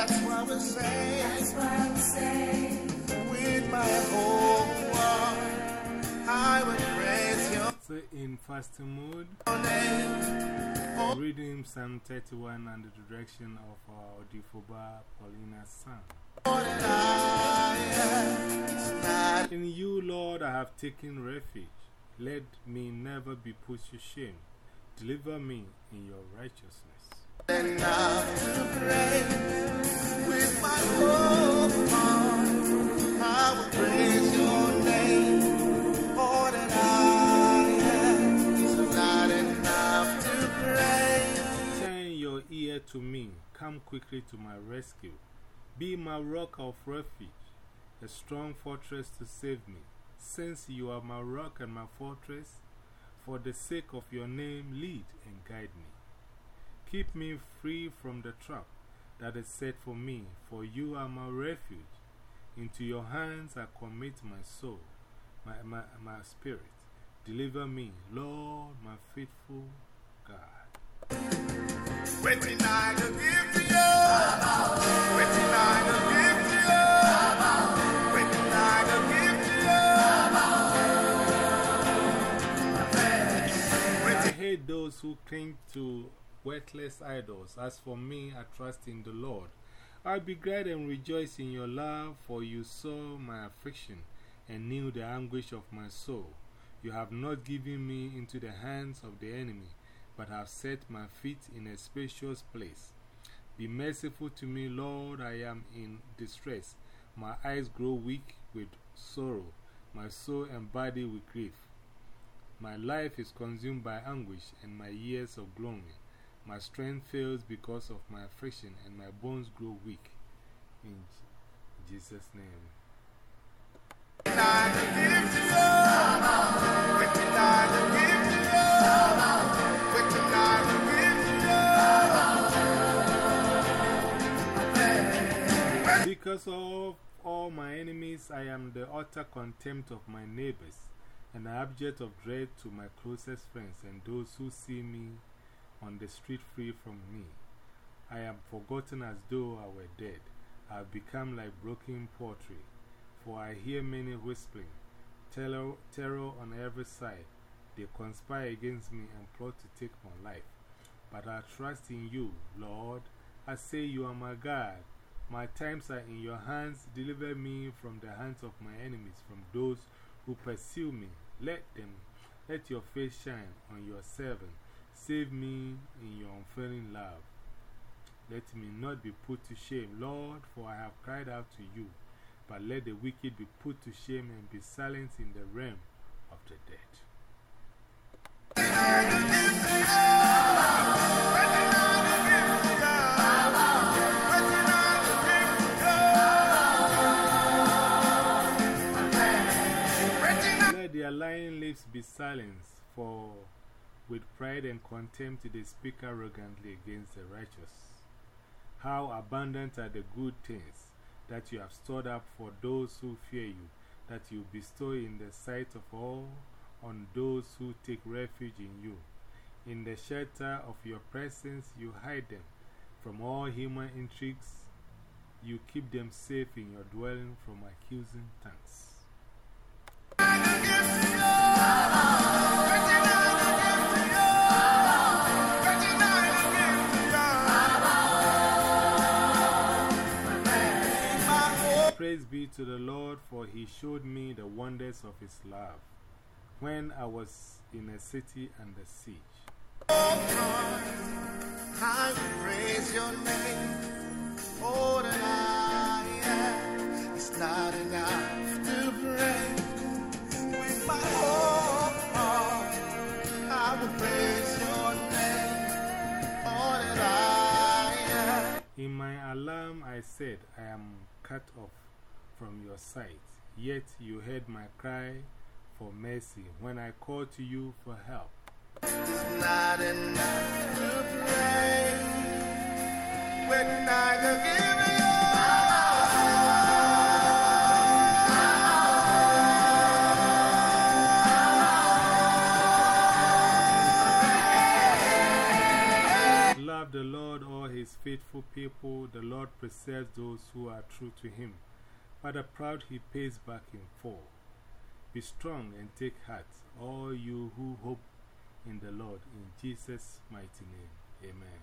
That's why we say, that's why we say, with my whole heart, I praise your So in fasting mode, reading Psalm 31 under the direction of uh, Odifoba Paulina's son. In you, Lord, I have taken refuge. Let me never be put to shame. Deliver me in your righteousness. Ear to me. Come quickly to my rescue. Be my rock of refuge, a strong fortress to save me. Since you are my rock and my fortress, for the sake of your name, lead and guide me. Keep me free from the trap that is set for me, for you are my refuge. Into your hands I commit my soul, my, my, my spirit. Deliver me, Lord, my faithful God. Hate those who cling to worthless idols. As for me, I trust in the Lord. I'll be glad and rejoice in your love, for you saw my affliction and knew the anguish of my soul. You have not given me into the hands of the enemy, but have set my feet in a spacious place. Be merciful to me, Lord. I am in distress. My eyes grow weak with sorrow, my soul and body with grief. My life is consumed by anguish and my years of glory. My strength fails because of my affliction, and my bones grow weak. In Jesus' name. Because of all my enemies, I am the utter contempt of my neighbors, and an object of dread to my closest friends and those who see me on the street free from me. I am forgotten as though I were dead. I have become like broken pottery, for I hear many whispering, terror, terror on every side. They conspire against me and plot to take my life. But I trust in you, Lord. I say you are my God. My times are in your hands. Deliver me from the hands of my enemies, from those who pursue me. Let them, let your face shine on your servant. Save me in your unfailing love. Let me not be put to shame, Lord, for I have cried out to you. But let the wicked be put to shame and be silenced in the realm of the dead. Be silenced, for with pride and contempt they speak arrogantly against the righteous. How abundant are the good things that you have stored up for those who fear you, that you bestow in the sight of all on those who take refuge in you. In the shelter of your presence, you hide them from all human intrigues. You keep them safe in your dwelling from accusing tongues. Praise be to the Lord, for he showed me the wonders of his love when I was in a city under siege. I praise your name. All that I not enough to praise. With my whole heart, I will praise your name. Oh, All that In my alarm, I said, I am cut off from your sight. Yet you heard my cry for mercy when I called to you for help. It's not enough to praise. When I can give Love the Lord, all his faithful people. The Lord preserves those who are true to him, but the proud he pays back in full. Be strong and take heart, all you who hope in the Lord, in Jesus' mighty name. Amen.